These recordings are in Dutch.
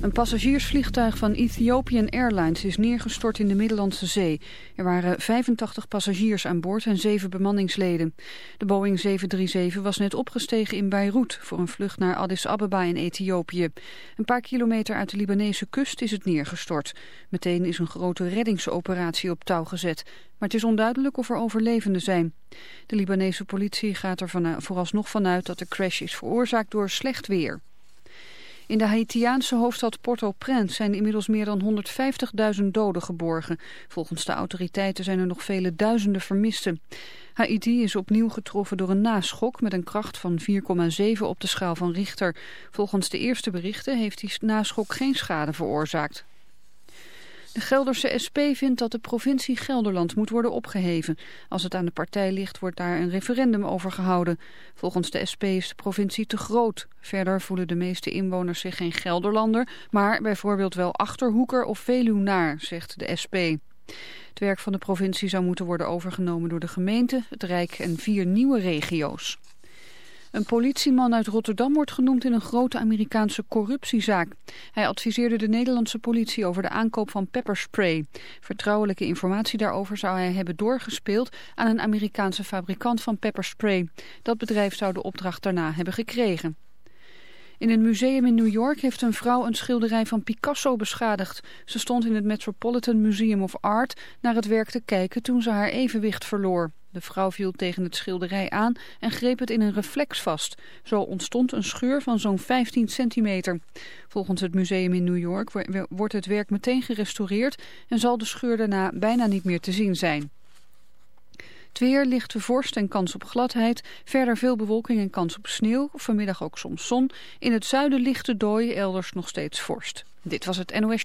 Een passagiersvliegtuig van Ethiopian Airlines is neergestort in de Middellandse Zee. Er waren 85 passagiers aan boord en 7 bemanningsleden. De Boeing 737 was net opgestegen in Beirut voor een vlucht naar Addis Ababa in Ethiopië. Een paar kilometer uit de Libanese kust is het neergestort. Meteen is een grote reddingsoperatie op touw gezet. Maar het is onduidelijk of er overlevenden zijn. De Libanese politie gaat er vooralsnog vanuit dat de crash is veroorzaakt door slecht weer. In de Haitiaanse hoofdstad Port-au-Prince zijn inmiddels meer dan 150.000 doden geborgen. Volgens de autoriteiten zijn er nog vele duizenden vermisten. Haiti is opnieuw getroffen door een naschok met een kracht van 4,7 op de schaal van Richter. Volgens de eerste berichten heeft die naschok geen schade veroorzaakt. De Gelderse SP vindt dat de provincie Gelderland moet worden opgeheven. Als het aan de partij ligt, wordt daar een referendum over gehouden. Volgens de SP is de provincie te groot. Verder voelen de meeste inwoners zich geen Gelderlander, maar bijvoorbeeld wel Achterhoeker of Veluwnaar, zegt de SP. Het werk van de provincie zou moeten worden overgenomen door de gemeente, het Rijk en vier nieuwe regio's. Een politieman uit Rotterdam wordt genoemd in een grote Amerikaanse corruptiezaak. Hij adviseerde de Nederlandse politie over de aankoop van pepperspray. Vertrouwelijke informatie daarover zou hij hebben doorgespeeld aan een Amerikaanse fabrikant van pepperspray. Dat bedrijf zou de opdracht daarna hebben gekregen. In een museum in New York heeft een vrouw een schilderij van Picasso beschadigd. Ze stond in het Metropolitan Museum of Art naar het werk te kijken toen ze haar evenwicht verloor. De vrouw viel tegen het schilderij aan en greep het in een reflex vast. Zo ontstond een scheur van zo'n 15 centimeter. Volgens het museum in New York wordt het werk meteen gerestaureerd... en zal de scheur daarna bijna niet meer te zien zijn. Het weer, lichte vorst en kans op gladheid. Verder veel bewolking en kans op sneeuw. Vanmiddag ook soms zon. In het zuiden lichte dooi, elders nog steeds vorst. Dit was het NOS.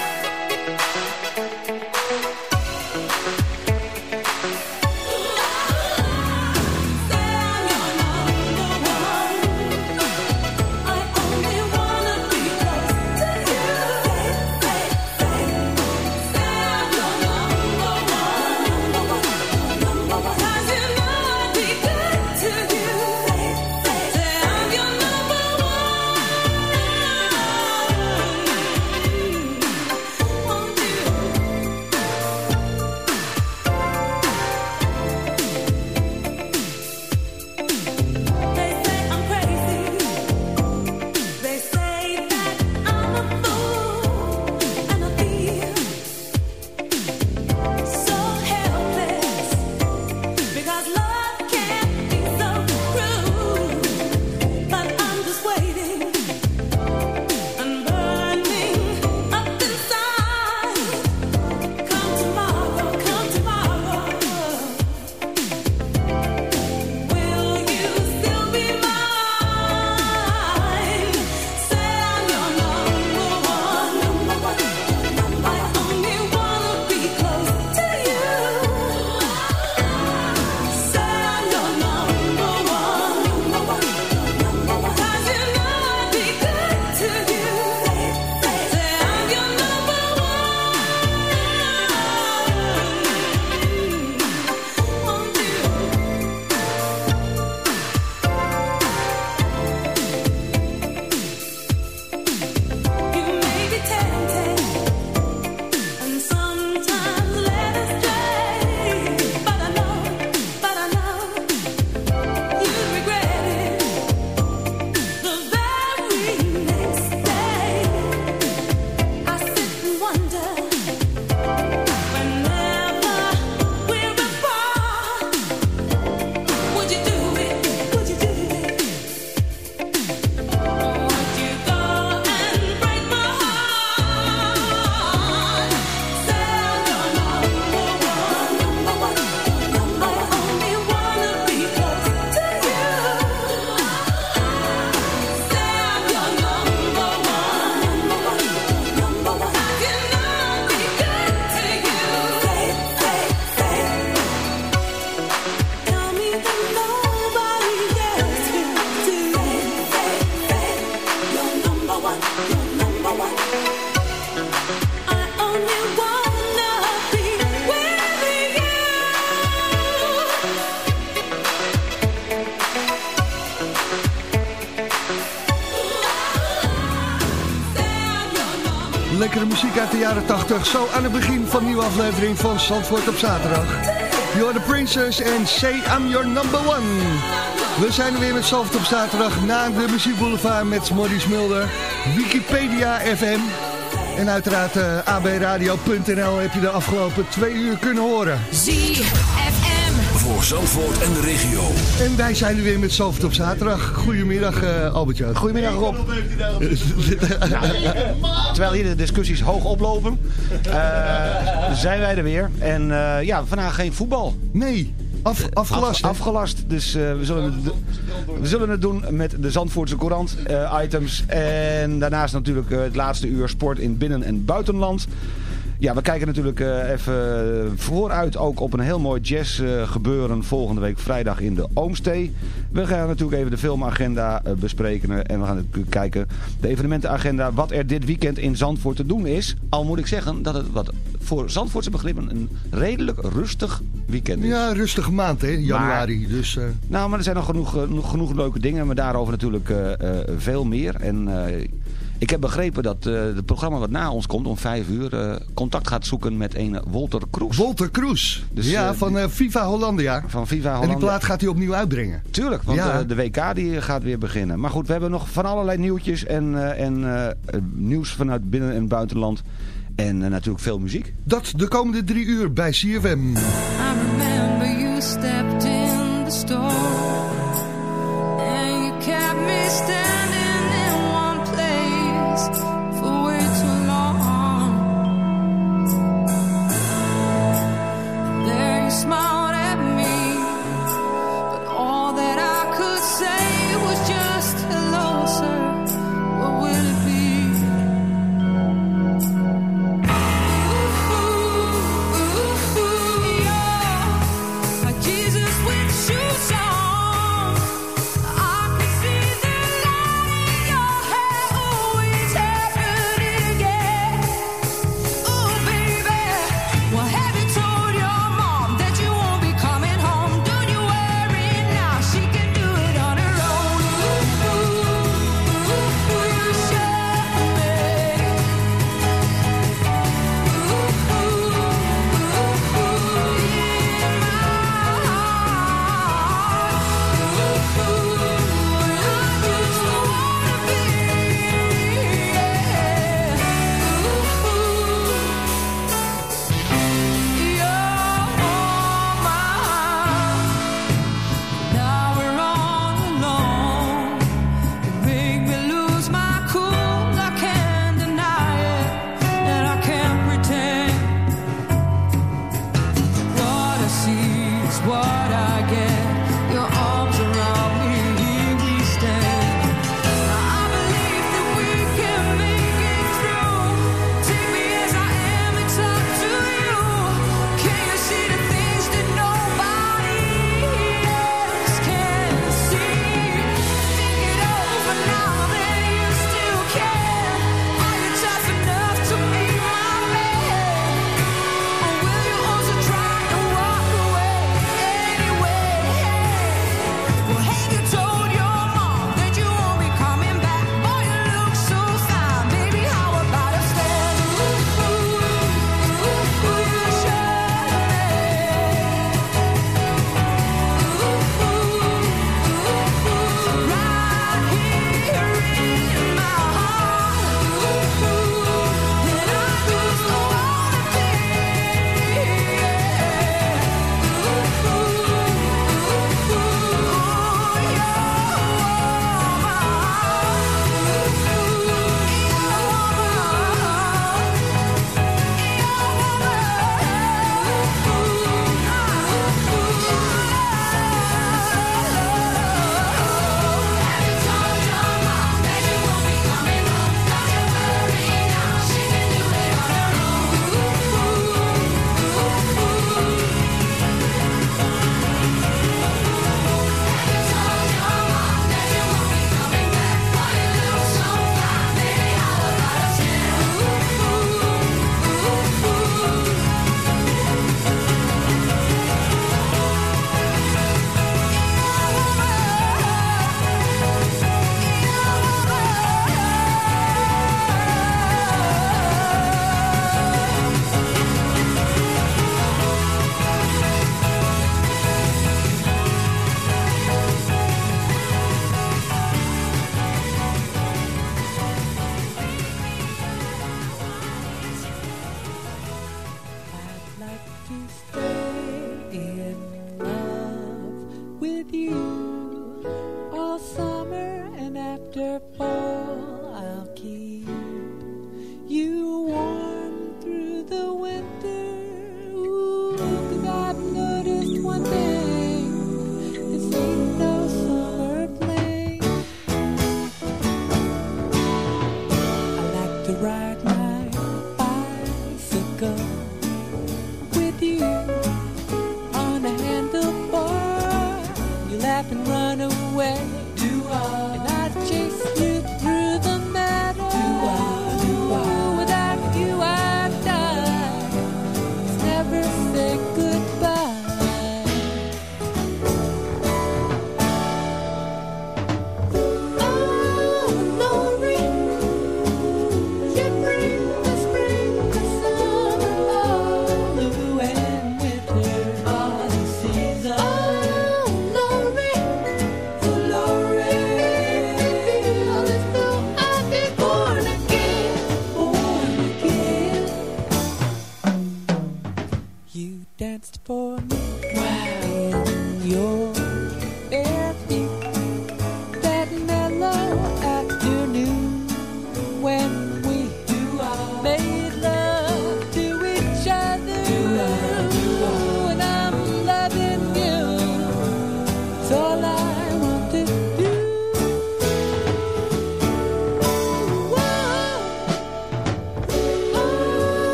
80. Zo aan het begin van een nieuwe aflevering van Zandvoort op zaterdag. You're the Princess and Say I'm Your Number One. We zijn er weer met Zandvoort op zaterdag na de muziekboulevard met Maurice Mulder, Wikipedia FM... En uiteraard uh, eh, abradio.nl heb je de afgelopen twee uur kunnen horen. ZFM. Voor Zandvoort en de regio. En wij zijn er weer met Zandvoort op zaterdag. Goedemiddag uh, Albertje. Goedemiddag Rob. Terwijl hier de discussies hoog oplopen, uh, zijn wij er weer. En ja, vandaag geen voetbal. Nee. Af, afgelast. afgelast. Dus uh, we, zullen het, we zullen het doen met de Zandvoortse Courant uh, items. En daarnaast natuurlijk uh, het laatste uur sport in binnen- en buitenland. Ja, we kijken natuurlijk even vooruit ook op een heel mooi jazz gebeuren volgende week vrijdag in de Oomstee. We gaan natuurlijk even de filmagenda bespreken en we gaan kijken de evenementenagenda wat er dit weekend in Zandvoort te doen is. Al moet ik zeggen dat het wat voor Zandvoortse begrippen een redelijk rustig weekend is. Ja, rustige maand hè, januari. dus, uh... Nou, maar er zijn nog genoeg, genoeg leuke dingen, maar daarover natuurlijk uh, veel meer. En ik heb begrepen dat het programma wat na ons komt om vijf uur contact gaat zoeken met een Wolter Kroes. Wolter Kroes, dus, ja, van Viva Hollandia. Van Viva Hollandia. En die plaat gaat hij opnieuw uitbrengen. Tuurlijk, want ja. de WK die gaat weer beginnen. Maar goed, we hebben nog van allerlei nieuwtjes en, en nieuws vanuit binnen- en buitenland. En uh, natuurlijk veel muziek. Dat de komende drie uur bij CFM. I remember you stepped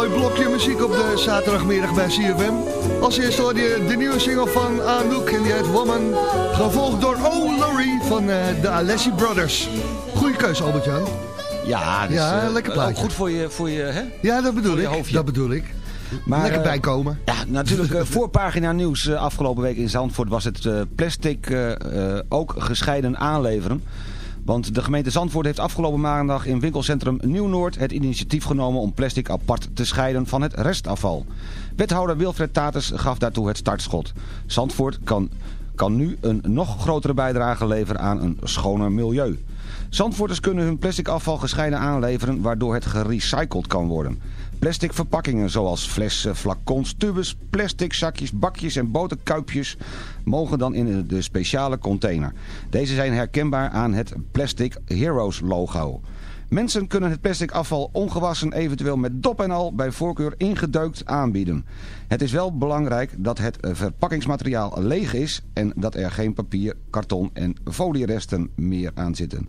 mooi blokje muziek op de zaterdagmiddag bij CFM. Als eerste hoorde je de nieuwe single van Anouk en die heet Woman. Gevolgd door Oh Laurie van eh, de Alessi Brothers. Goeie keus, Albert-Jan. Ja, dus, Ja, eh, lekker ook plaatje. goed voor je, voor je hè? Ja, dat bedoel Voor ik. hoofdje. Dat bedoel ik. Maar, Lekker eh, bijkomen. Ja, natuurlijk. eh, voorpagina nieuws afgelopen week in Zandvoort was het plastic ook gescheiden aanleveren. Want de gemeente Zandvoort heeft afgelopen maandag in winkelcentrum Nieuw-Noord het initiatief genomen om plastic apart te scheiden van het restafval. Wethouder Wilfred Tatus gaf daartoe het startschot. Zandvoort kan, kan nu een nog grotere bijdrage leveren aan een schoner milieu. Zandvoorters kunnen hun plastic afval gescheiden aanleveren waardoor het gerecycled kan worden. Plastic verpakkingen zoals flessen, flacons, tubes, plastic zakjes, bakjes en boterkuipjes mogen dan in de speciale container. Deze zijn herkenbaar aan het Plastic Heroes logo. Mensen kunnen het plastic afval ongewassen eventueel met dop en al bij voorkeur ingedeukt aanbieden. Het is wel belangrijk dat het verpakkingsmateriaal leeg is en dat er geen papier, karton en folieresten meer aan zitten.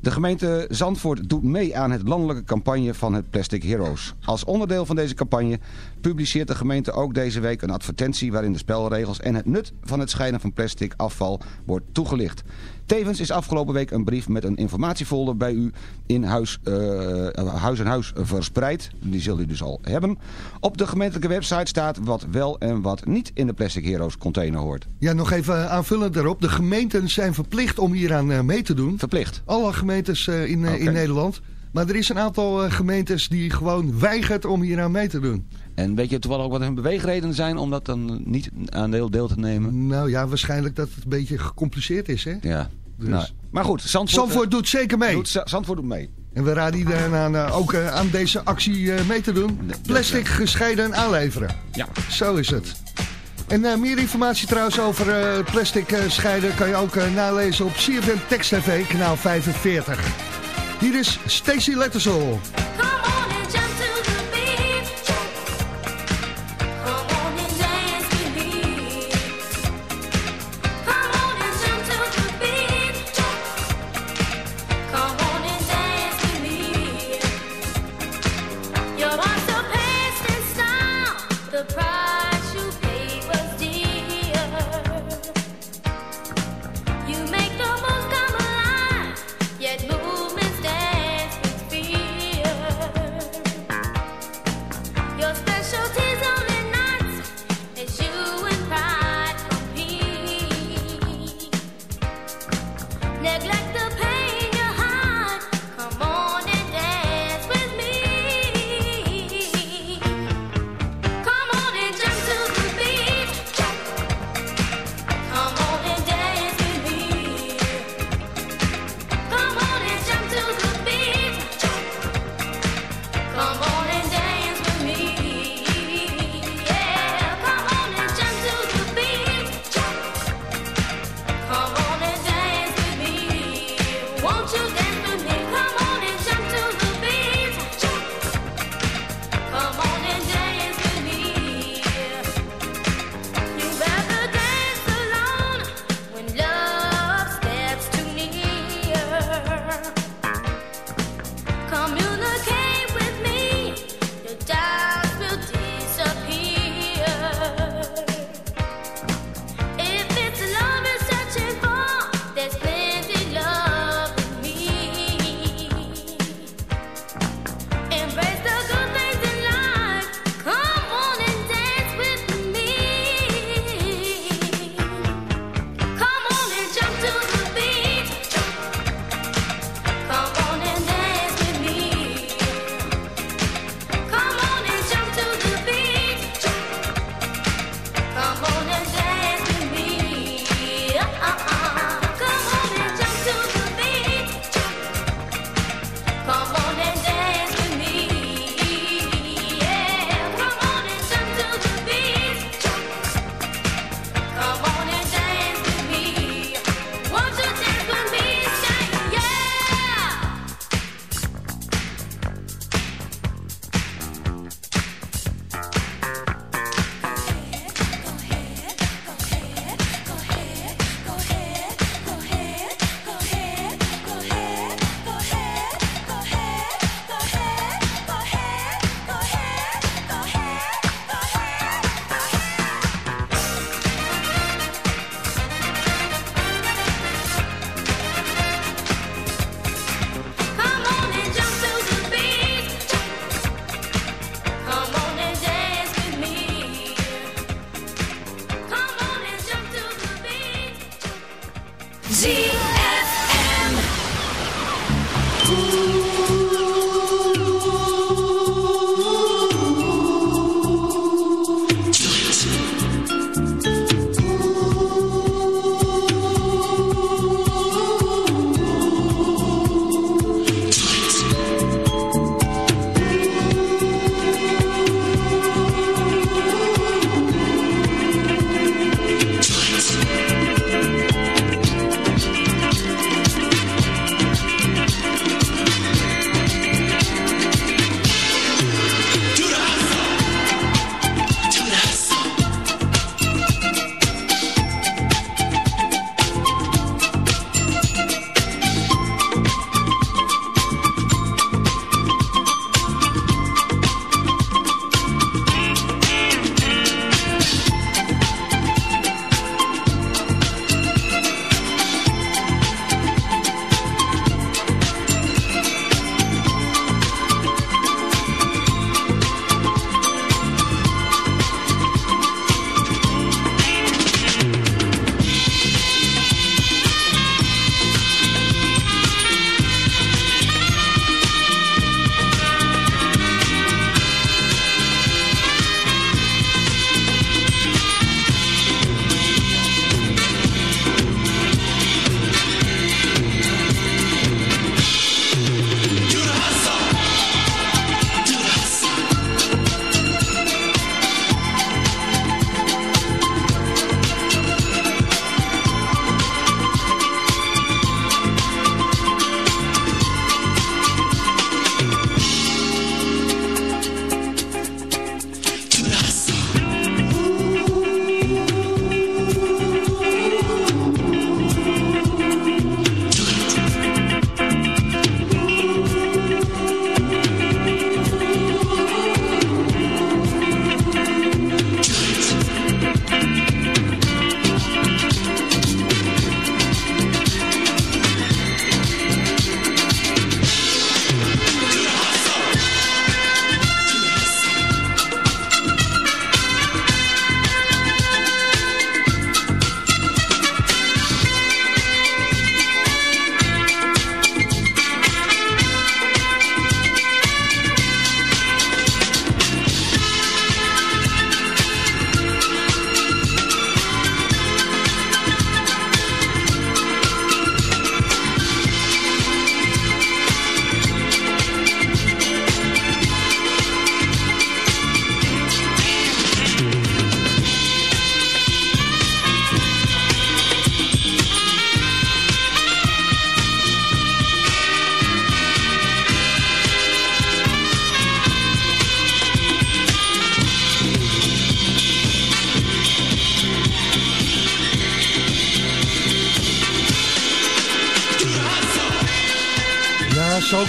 De gemeente Zandvoort doet mee aan het landelijke campagne van het Plastic Heroes. Als onderdeel van deze campagne publiceert de gemeente ook deze week een advertentie waarin de spelregels en het nut van het scheiden van plastic afval wordt toegelicht. Tevens is afgelopen week een brief met een informatiefolder bij u in huis, eh, huis en huis verspreid. Die zult u dus al hebben. Op de gemeentelijke website staat wat wel en wat niet in de Plastic Heroes container hoort. Ja, nog even aanvullend daarop. De gemeenten zijn verplicht om hieraan eh, mee te doen. Verplicht. Alle gemeentes eh, in, in. Nederland. Maar er is een aantal gemeentes die gewoon weigert om hieraan mee te doen. En weet je toevallig ook wat hun beweegredenen zijn om dat dan niet aan deel, deel te nemen? Nou ja, waarschijnlijk dat het een beetje gecompliceerd is, hè? Ja. Dus. Nou, maar goed, Zandvoort, Zandvoort doet zeker mee. doet, Zandvoort doet mee. En we raden iedereen aan eh, ook eh, aan deze actie eh, mee te doen. Plastic gescheiden aanleveren. Ja. Zo is het. En eh, meer informatie trouwens over eh, plastic eh, scheiden kan je ook eh, nalezen op CFM Text TV, kanaal 45. Hier is Stacy Lettersol.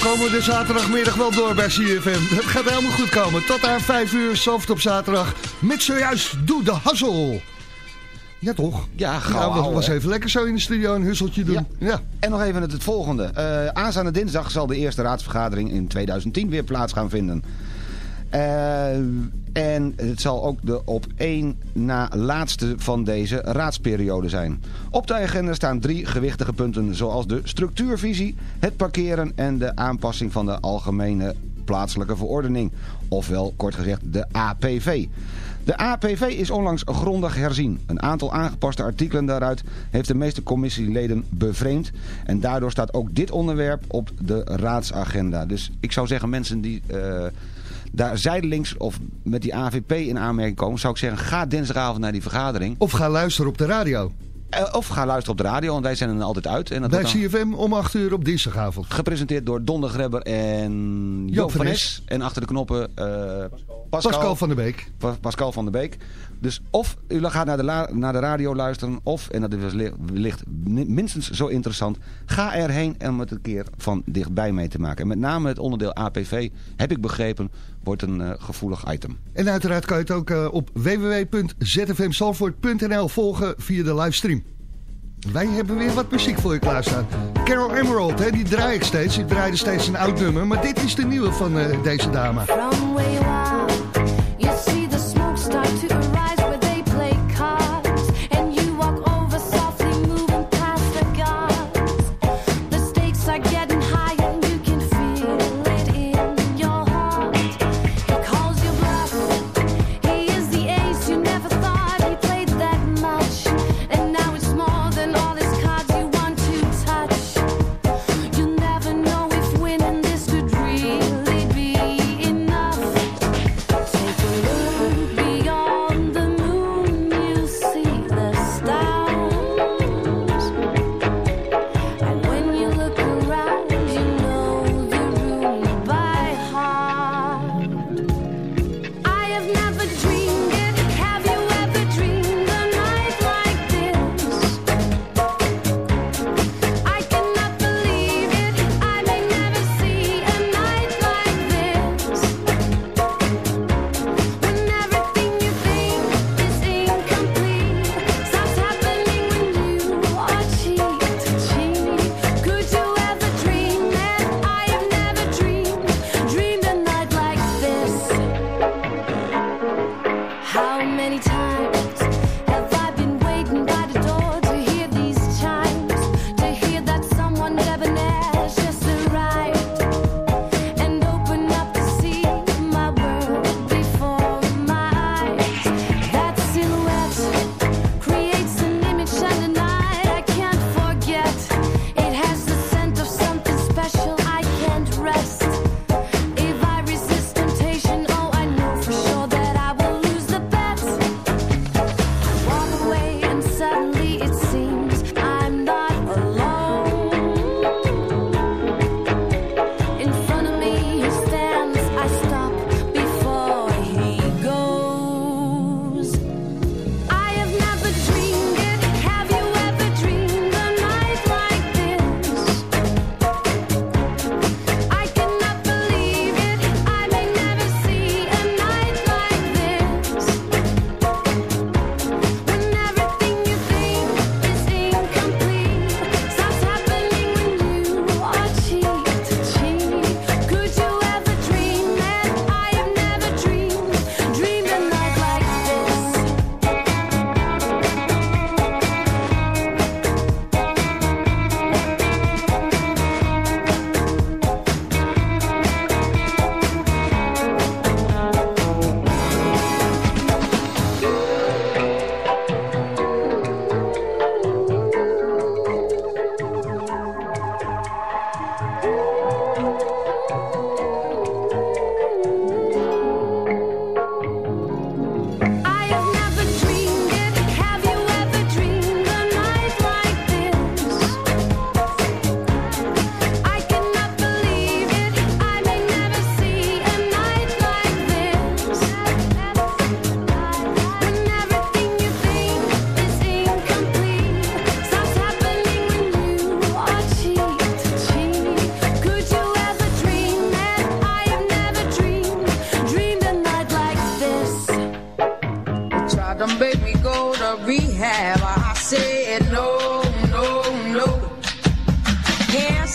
Komen we de zaterdagmiddag wel door bij CFM. Het gaat helemaal goed komen. Tot aan 5 uur, soft op zaterdag. Met zojuist Doe de Hassel. Ja, toch? Ja, gauw Nou, was, even lekker zo in de studio een husseltje doen. Ja. En nog even het, het volgende. Eh, aanstaande dinsdag zal de eerste raadsvergadering in 2010 weer plaats gaan vinden. Eh, en het zal ook de op één na laatste van deze raadsperiode zijn. Op de agenda staan drie gewichtige punten zoals de structuurvisie, het parkeren en de aanpassing van de algemene plaatselijke verordening. Ofwel, kort gezegd, de APV. De APV is onlangs grondig herzien. Een aantal aangepaste artikelen daaruit heeft de meeste commissieleden bevreemd. En daardoor staat ook dit onderwerp op de raadsagenda. Dus ik zou zeggen, mensen die eh, daar zijdelings of met die AVP in aanmerking komen... zou ik zeggen, ga dinsdagavond naar die vergadering. Of ga luisteren op de radio. Eh, of ga luisteren op de radio, want wij zijn er altijd uit. En dat Bij CFM om 8 uur op dinsdagavond. gepresenteerd door Don de Grebber en Joop van Nes. En achter de knoppen eh, Pascal, Pascal van der Beek. Pa- Pascal van der Beek. Dus of u gaat naar de, naar de radio luisteren, of, en dat is li- wellicht mi- minstens zo interessant, ga erheen om het een keer van dichtbij mee te maken. En met name het onderdeel APV, heb ik begrepen, wordt een eh, gevoelig item. En uiteraard kan je het ook eh, op www.zfmsalvoort.nl volgen via de livestream. Wij hebben weer wat muziek voor je klaarstaan. Carol Emerald, hè, die draai ik steeds. Ik draaide steeds een oud nummer. Maar dit is de nieuwe van eh, deze dame. From where you are, you see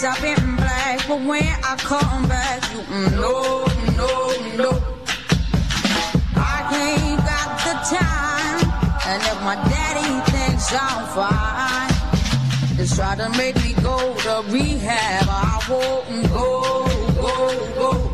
I've been black, but when I come back, you no, no, no. I ain't got the time, and if my daddy thinks I'm fine, just try to make me go to rehab. I won't go, go, go.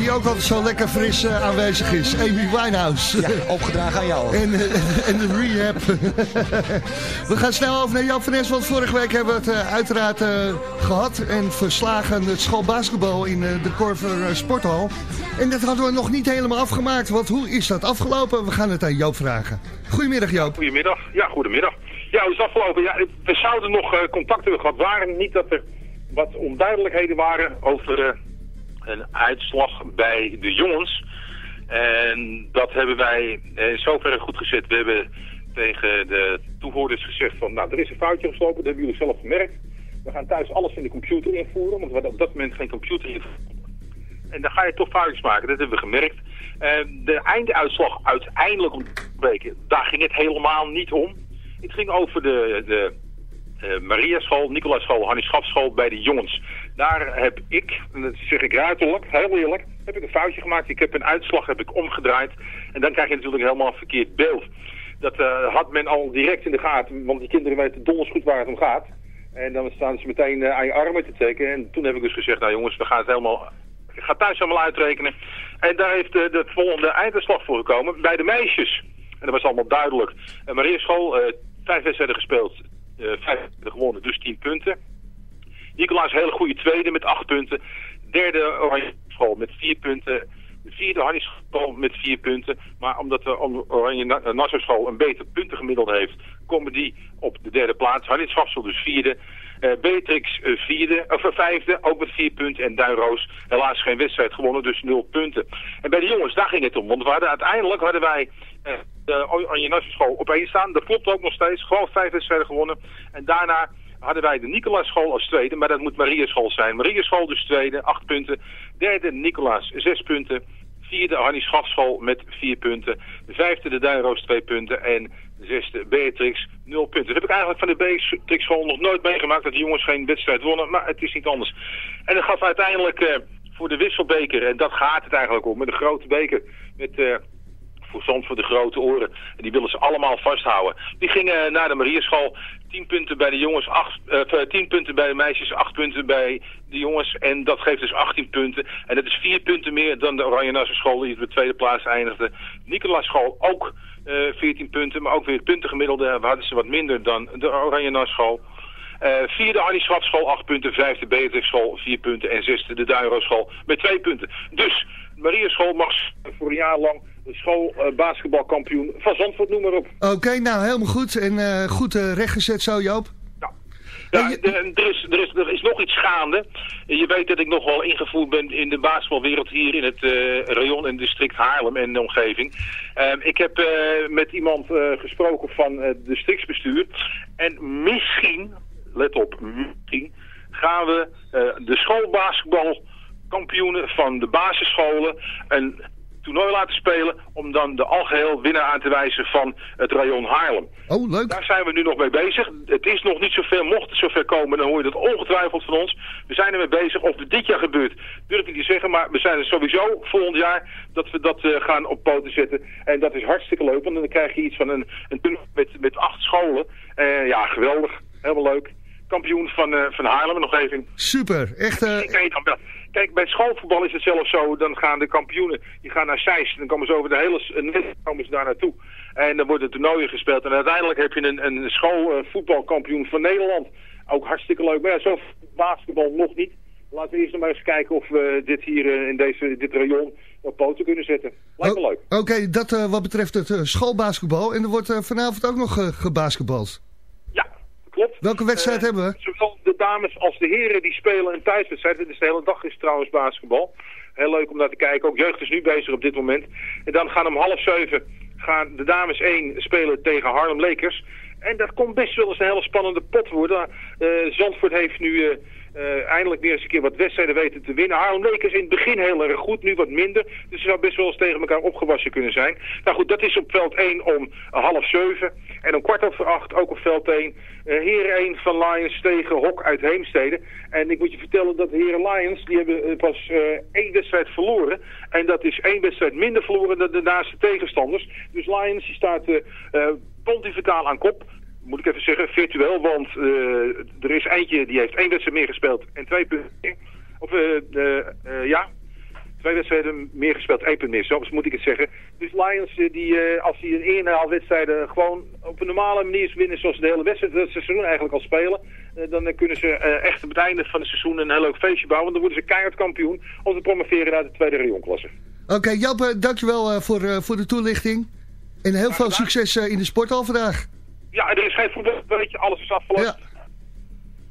Die ook altijd zo lekker fris eh, aanwezig is. Amy Winehouse. Ja, opgedragen aan jou. En, eh, en de rehab. we gaan snel over naar Jan van Nes, want vorige week hebben we het eh, uiteraard eh, gehad en verslagen het schoolbasketbal in eh, de Korver eh, Sporthal. En dat hadden we nog niet helemaal afgemaakt, want hoe is dat afgelopen? We gaan het aan Joop vragen. Goedemiddag Joop. Goedemiddag. Ja, goedemiddag. Ja, het is afgelopen. Ja, we zouden nog eh, contact hebben gehad. Waren niet dat er wat onduidelijkheden waren over eh, een uitslag bij de jongens. En dat hebben wij eh, in zoverre goed gezet. We hebben tegen de toehoorders gezegd van, nou, er is een foutje geslopen. Dat hebben jullie zelf gemerkt. We gaan thuis alles in de computer invoeren, want we hadden op dat moment geen computer invoeren. En dan ga je toch foutjes maken, dat hebben we gemerkt. Eh, de einduitslag uiteindelijk daar ging het helemaal niet om. Het ging over de, de eh, Maria School, Nicolaas School, Hannie Schafschool bij de jongens. Daar heb ik, en dat zeg ik ruiterlijk, heel eerlijk, heb ik een foutje gemaakt. Ik heb een uitslag heb ik omgedraaid. En dan krijg je natuurlijk helemaal een verkeerd beeld. Dat eh, had men al direct in de gaten, want die kinderen weten donders goed waar het om gaat. En dan staan ze meteen eh, aan je armen te trekken. En toen heb ik dus gezegd, nou jongens, we gaan het helemaal ik ga thuis allemaal uitrekenen. En daar heeft eh, de volgende einduitslag voor gekomen bij de meisjes. En dat was allemaal duidelijk. En Maria School, eh, vijf wedstrijden gespeeld, eh vijf wedstrijden gewonnen, dus tien punten. Nicolaas hele goede tweede met acht punten. Derde Oranje School met vier punten. De vierde Hannie School met vier punten. Maar omdat de Oranje Na- eh, Nassau School een beter puntengemiddelde heeft, komen die op de derde plaats. Hannie Schafsel dus vierde. Eh, Beatrix eh, vierde, of eh, vijfde, ook met vier punten. En Duinroos helaas geen wedstrijd gewonnen, dus nul punten. En bij de jongens, daar ging het om. Want we hadden, uiteindelijk hadden wij eh, de Oranje Nassau School op staan. Dat klopt ook nog steeds. Gewoon vijf wedstrijden gewonnen. En daarna hadden wij de Nicolaas School als tweede, maar dat moet Maria School zijn. Maria School dus tweede, acht punten. Derde Nicolaas, zes punten. Vierde Hannie Schafschool met vier punten. De vijfde de Duinroos twee punten. En de zesde Beatrix nul punten. Dat heb ik eigenlijk van de Beatrix school nog nooit meegemaakt. Dat de jongens geen wedstrijd wonnen. Maar het is niet anders. En dat gaf uiteindelijk eh, voor de wisselbeker. En dat gaat het eigenlijk om. Met de grote beker. Met... eh voor Zandvoort de grote oren. En die willen ze allemaal vasthouden. Die gingen naar de Marierschool. 10 punten bij de jongens, 8, eh, 10 punten bij de meisjes, 8 punten bij de jongens. En dat geeft dus 18 punten. En dat is 4 punten meer dan de Oranje Nassau school die op de tweede plaats eindigde. Nicolaas school ook eh 14 punten, maar ook weer puntengemiddelde hadden ze wat minder dan de Oranje Nassau school. Eh, vierde Annie Schwabschool 8 punten, vijfde Beatrix school 4 punten en zesde de Duinro school met 2 punten. Dus Maria mag voor een jaar lang de school eh, van Zandvoort, noem maar op. Oké, nou helemaal goed. En eh, goed eh, rechtgezet zo, Joop. Ja, er, is, er, is, er is nog iets gaande. Je weet dat ik nog wel ingevoerd ben in de basketbalwereld hier in het eh rayon en district Haarlem en de omgeving. Ehm, ik heb met iemand gesproken van het districtsbestuur. En misschien, let op, misschien gaan we de schoolbasketbalkampioenen van de basisscholen een toernooi laten spelen om dan de algeheel winnaar aan te wijzen van het rayon Haarlem. Oh, leuk. Daar zijn we nu nog mee bezig. Het is nog niet zoveel. Mocht het zover komen, dan hoor je dat ongetwijfeld van ons. We zijn ermee bezig. Of het dit jaar gebeurt, durf ik niet te zeggen. Maar we zijn er sowieso volgend jaar dat we dat eh, gaan op poten zetten. En dat is hartstikke leuk, want dan krijg je iets van een, een toernooi met, met acht scholen. Eh, ja, geweldig. Helemaal leuk. Kampioen van, eh, van Haarlem nog even. Super. Echt, eh, Kijk, bij schoolvoetbal is het zelfs zo, dan gaan de kampioenen, die gaan naar Zeist, dan komen ze over de hele eh, komen ze daar naartoe. En dan worden toernooien gespeeld en uiteindelijk heb je een, een schoolvoetbalkampioen van Nederland. Ook hartstikke leuk, maar ja, zo basketbal nog niet. Laten we eerst nog maar eens kijken of we dit hier eh, in deze, dit rayon op poten kunnen zetten. Lijkt me leuk. Oké, dat eh, wat betreft het schoolbasketbal. En er wordt vanavond ook nog gebasketbald. Klopt. Welke wedstrijd Eh, hebben we? Zowel de dames als de heren die spelen een thuiswedstrijd. Dit is de hele dag is trouwens basketbal. Heel leuk om naar te kijken. Ook jeugd is nu bezig op dit moment. En dan gaan om half zeven gaan de dames 1 spelen tegen Harlem Lakers. En dat komt best wel eens een hele spannende pot worden. Eh, Zandvoort heeft nu eh, eh, eindelijk weer eens een keer wat wedstrijden weten te winnen. Harlem Lakers in het begin heel erg goed, nu wat minder. Dus ze zou best wel eens tegen elkaar opgewassen kunnen zijn. Nou goed, dat is op veld 1 om half zeven. En om kwart over acht ook op veld 1. eh Heren 1 van Lions tegen Hok uit Heemstede. En ik moet je vertellen dat de Heren Lions, die hebben eh, pas eh, één wedstrijd verloren. En dat is één wedstrijd minder verloren dan de naaste tegenstanders. Dus Lions die staat pontificaal aan kop moet ik even zeggen, virtueel, want eh, er is eentje die heeft één wedstrijd meer gespeeld en twee punten meer. Of, eh, eh, ja, twee wedstrijden meer gespeeld, één punt meer, zo moet ik het zeggen. Dus Lions, die, als die een wedstrijden gewoon op een normale manier winnen zoals ze de hele wedstrijd, dat seizoen eigenlijk al spelen, dan kunnen ze echt op het einde van het seizoen een heel leuk feestje bouwen. Want dan worden ze keihard kampioen om te promoveren naar de tweede rayonklasse. Oké, Joop, eh, dankjewel voor, voor de toelichting. En heel veel succes in de sporthal vandaag. Ja, er is geen voetbal, weet je, alles is afgelopen.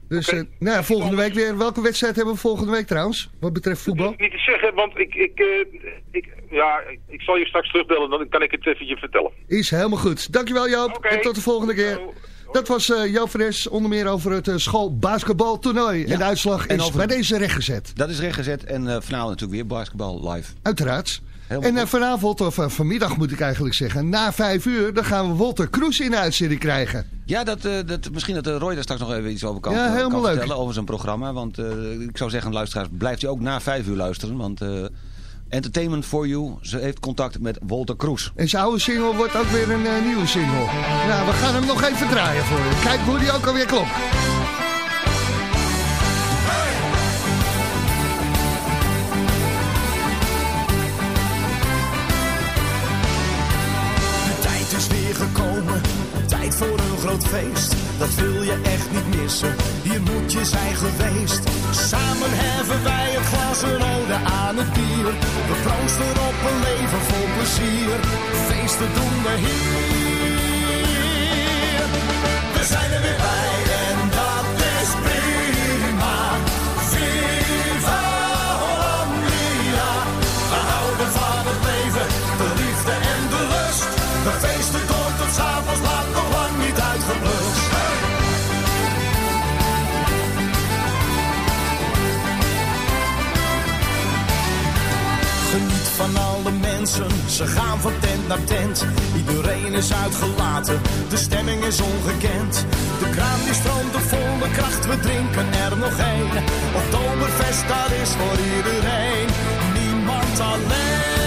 Dus eh, nou, ja, volgende week weer. Welke wedstrijd hebben we volgende week trouwens? Wat betreft voetbal? niet te zeggen, want ik, ik, eh, ik, ja, ik zal je straks terugbellen, dan kan ik het even je vertellen. Is helemaal goed. Dankjewel Joop. En tot de volgende keer. Dat was eh Joop van Es, onder meer over het uh, schoolbasketbaltoernooi. En de uitslag en is over- bij deze rechtgezet. Dat is rechtgezet en eh vanavond natuurlijk weer basketbal live. Uiteraard. Helemaal en eh, vanavond, of eh, vanmiddag moet ik eigenlijk zeggen, na vijf uur, dan gaan we Walter Kroes in de uitzending krijgen. Ja, dat, eh, dat, misschien dat Roy daar straks nog even iets over kan, Ja, helemaal kan leuk. vertellen over zijn programma. Want ik zou zeggen, luisteraars, blijft u ook na vijf uur luisteren. Want Entertainment for You, ze heeft contact met Walter Kroes. En zijn oude single wordt ook weer een nieuwe single. Nou, we gaan hem nog even draaien voor je. Kijk hoe die ook alweer klopt. Voor een groot feest. Dat wil je echt niet missen, hier moet je zijn geweest. Samen heffen wij het glas een ode aan het bier. We proosten op een leven vol plezier. Feesten doen we hier. We zijn er weer bij ze gaan van tent naar tent. Iedereen is uitgelaten, de stemming is ongekend. De kraan die stroomt op volle kracht, we drinken er nog een. Oktoberfest, daar is voor iedereen, niemand alleen.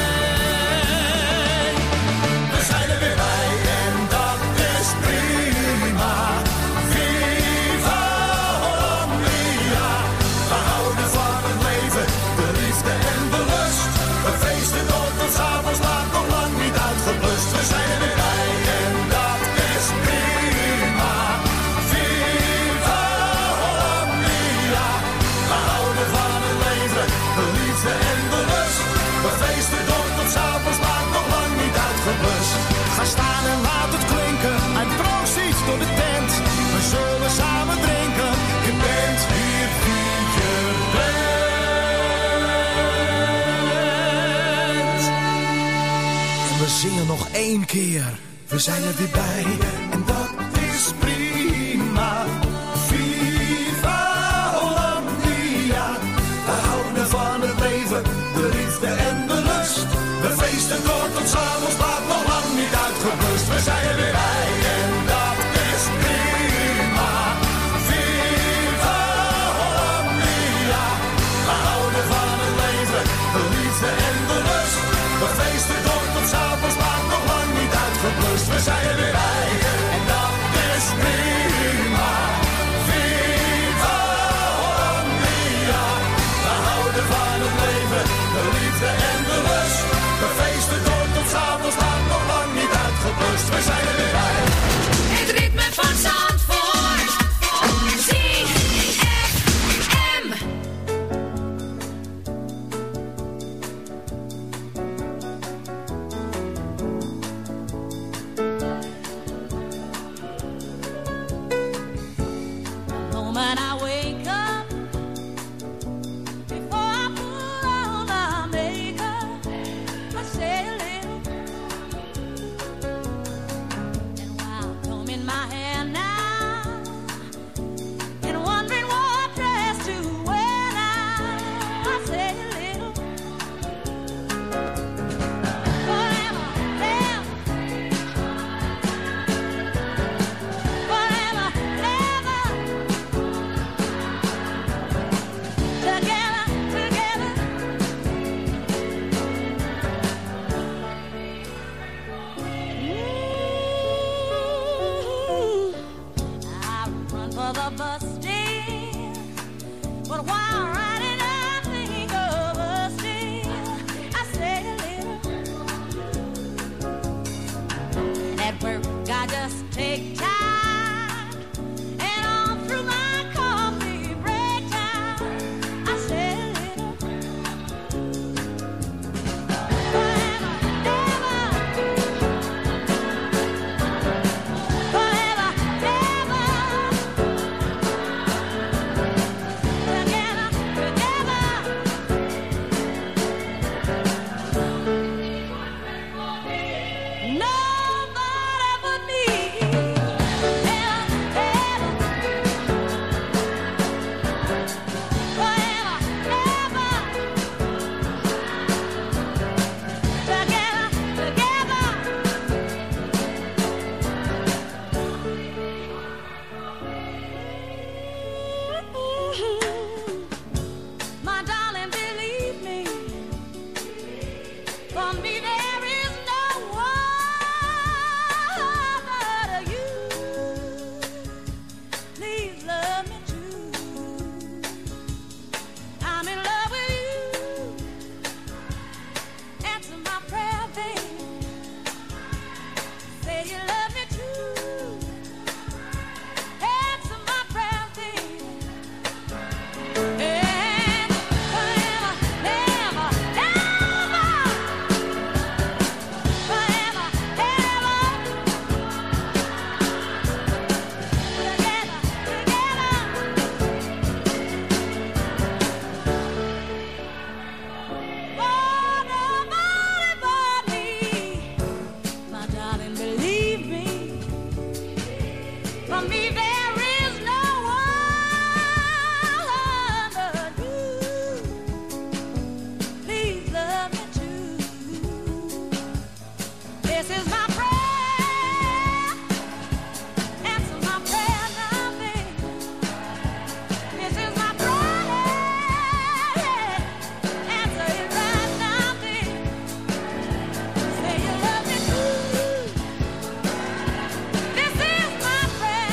nog één keer. We zijn er weer bij.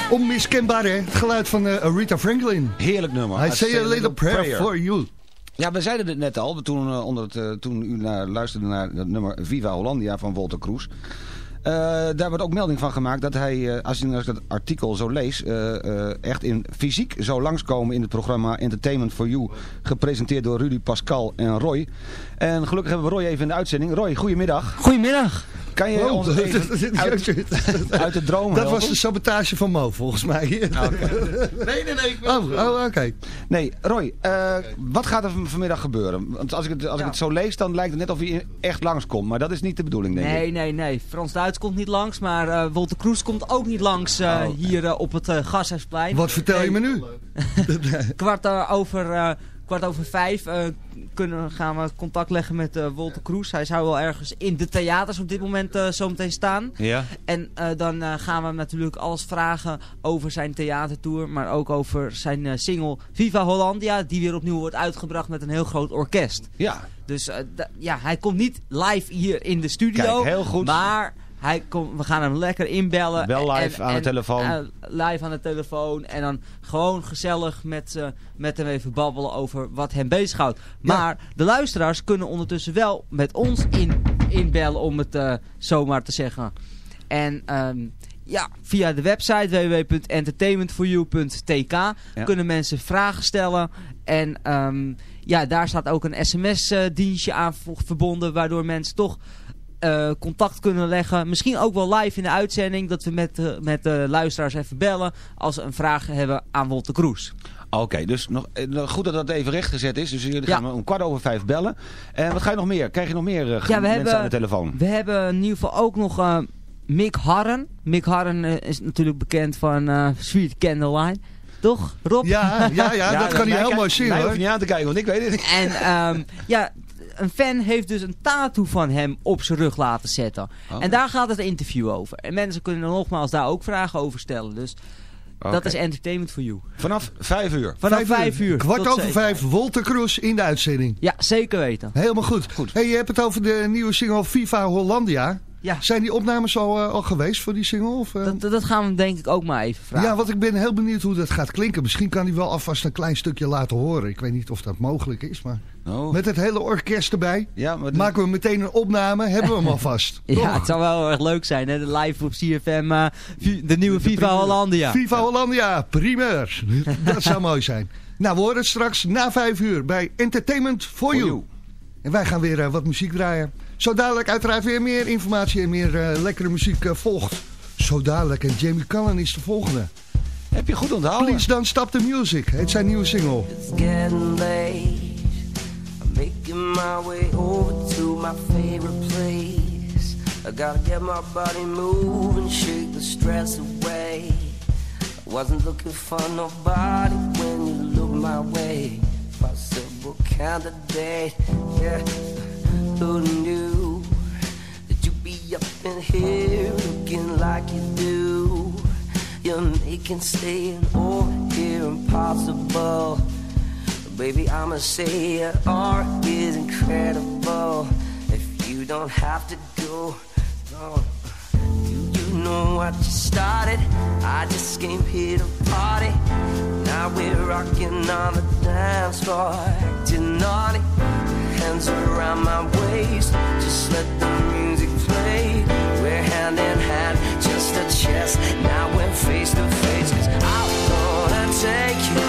Onmiskenbaar, hè? Het geluid van eh, Rita Franklin. Heerlijk nummer. I say a little prayer for you. Ja, we zeiden het net al, toen, eh, onder het, eh, toen u naar, luisterde naar het nummer Viva Hollandia van Walter Kroes. Eh, daar wordt ook melding van gemaakt dat hij, als je nou dat artikel zo leest, echt in fysiek zou langskomen in het programma Entertainment for You, gepresenteerd door Rudy Pascal en Roy. En gelukkig hebben we Roy even in de uitzending. Roy, goedemiddag. Goedemiddag. Kan je Oh, ons even uit, de droom Dat was de sabotage van Mo, volgens mij. Nee, nee, nee. Oh, oh oké. Nee, Roy, eh, wat gaat er van- vanmiddag gebeuren? Want als ik het, als ik het zo lees, dan lijkt het net of hij echt langskomt. Maar dat is niet de bedoeling, denk ik. Nee, nee, nee. Frans-Duits komt niet langs, maar eh Wolter Kroes komt ook niet langs eh, hier eh, op het Gashuisplein. Wat vertel je me nu? kwart, over, kwart over vijf eh, kunnen, gaan we contact leggen met eh Wolter Kroes. Hij zou wel ergens in de theaters op dit moment eh zometeen staan. Ja. En dan gaan we hem natuurlijk alles vragen over zijn theatertour. Maar ook over zijn single Viva Hollandia. Die weer opnieuw wordt uitgebracht met een heel groot orkest. Ja. Dus ja, hij komt niet live hier in de studio. Kijk, heel goed. Maar hij komt, we gaan hem lekker inbellen. Wel live aan de telefoon. eh, live aan de telefoon. En dan gewoon gezellig met, eh, met hem even babbelen over wat hem bezighoudt. Maar de luisteraars kunnen ondertussen wel met ons in, inbellen om het eh, zomaar te zeggen. En ehm, ja, via de website www.entertainmentforyou.tk kunnen mensen vragen stellen. En ehm, ja, daar staat ook een sms-dienstje aan verbonden, waardoor mensen toch eh, contact kunnen leggen. Misschien ook wel live in de uitzending, dat we met, eh, met de luisteraars even bellen als ze een vraag hebben aan Wolter Kroes. Oké, dus nog, eh, goed dat dat even rechtgezet is. Dus jullie Ja. gaan om kwart over vijf bellen. En wat ga je nog meer? Krijg je nog meer eh, Ja, mensen hebben, aan de telefoon? We hebben in ieder geval ook nog eh, Mick Harren. Mick Harren is natuurlijk bekend van eh Sweet Candlelight. Toch, Rob? Ja, ja, ja, dat kan hij heel mooi zien, Mij hoor. hoef je niet aan te kijken, want ik weet het niet. En ehm, ja, een fan heeft dus een tattoo van hem op zijn rug laten zetten. Oh. En daar gaat het interview over. En mensen kunnen nogmaals daar ook vragen over stellen. Dus dat is entertainment for you. Vanaf vijf uur. Vanaf vijf uur. Kwart tot over zeven. vijf, Wolter Kroes in de uitzending. Ja, zeker weten. Helemaal goed. Hey, je hebt het over de nieuwe single Viva Hollandia. Ja. Zijn die opnames al, eh, al geweest voor die single? Of, eh? Dat, dat gaan we denk ik ook maar even vragen. Ja, want ik ben heel benieuwd hoe dat gaat klinken. Misschien kan hij wel alvast een klein stukje laten horen. Ik weet niet of dat mogelijk is, maar... Oh. Met het hele orkest erbij. Ja, maar Maken we meteen een opname, hebben we hem alvast. Ja, Toch? het zou wel heel erg leuk zijn, hè? De live op CFM, eh, vi- de nieuwe Viva Hollandia. Viva Hollandia, primeur. Dat zou mooi zijn. Nou, we horen het straks na vijf uur bij Entertainment for, you. you. En wij gaan weer eh, wat muziek draaien. Zo dadelijk uiteraard weer meer informatie en meer eh, lekkere muziek eh, volgt. Zo dadelijk. En Jamie Cullen is de volgende. Heb je goed onthouden? Please Don't Stop the Music. Het zijn nieuwe single. It's getting late. I'm making my way over to my favorite place. I gotta get my body moving, shake the stress away. I wasn't looking for nobody when you looked my way. Possible candidate, yeah. Who knew that you'd be up in here looking like you do? You're making staying over here impossible. Baby, I'ma say your art is incredible. If you don't have to go, no. You, you know what you started. I just came here to party. Now we're rocking on the dance floor, acting naughty. Hands around my waist, just let the music play. We're hand in hand, just a chest. Now we're face to face, cause I wanna take you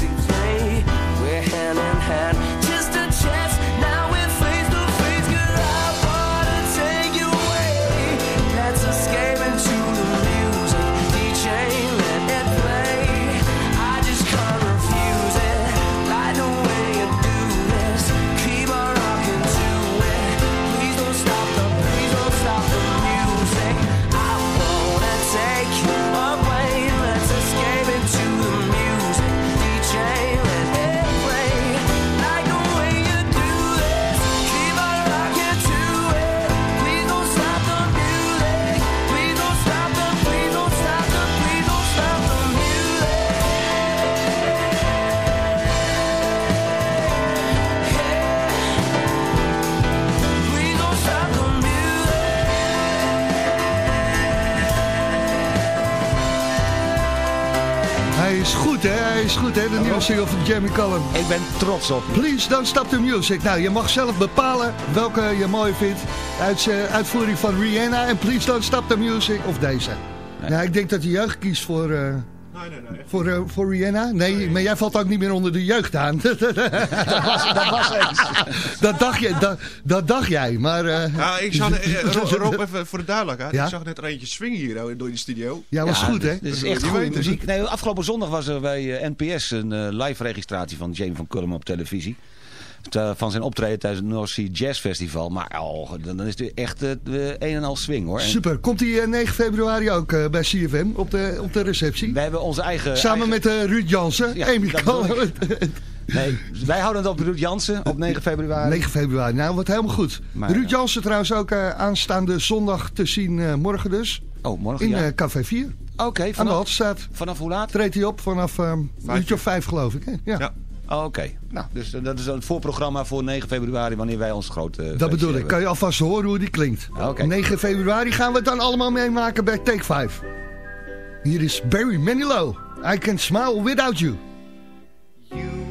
hand in hand, goed, hè? De nieuwe single van Jamie Cullum. Ik ben trots op. Please don't stop the music. Nou, je mag zelf bepalen welke je mooi vindt. Uit, eh, uitvoering van Rihanna en Please don't stop the music. Of deze. Ja, ik denk dat de jeugd kiest voor... Voor, eh, voor Rihanna? Nee, maar jij valt ook niet meer onder de jeugd aan. dat, was, dat was eens. dat, dacht je, dat, dat dacht jij, maar... eh, Ja, ik zag, eh, Rob, Rob, even voor de duidelijkheid. Ja? Ik zag net er eentje swingen hier door die studio. Ja, was goed, hè? Dit is Dat echt goede muziek. Nee, afgelopen zondag was er bij NPS een live registratie van Jamie van Cullum op televisie. Te- Van zijn optreden tijdens het North Sea Jazz Festival. Maar oh, dan dan is het echt eh, de een en al swing hoor. Super. Komt hij 9 februari ook eh, bij CFM op de, op de receptie? wij hebben onze eigen... Samen eigen- met eh, Ruud Jansen, Ja, Amy. Nee, wij houden het op Ruud Jansen op 9 februari. 9 februari, nou wat helemaal goed. Maar, Ruud Jansen trouwens ook eh, aanstaande zondag te zien, eh, morgen dus. Oh, morgen In ja. eh, Café 4. Oké, Aan de vanaf, vanaf hoe laat? Treedt hij op vanaf eh, een uurtje of vijf geloof ik. Hè? Ja. Ja. Oh, Oké, nou, dus eh, dat is het voorprogramma voor 9 februari wanneer wij ons grote feestje Dat bedoel ik. hebben. Kan je alvast horen hoe die klinkt. Oké. 9 februari gaan we het dan allemaal meemaken bij Take 5. Hier is Barry Manilow. I can smile without you. Can't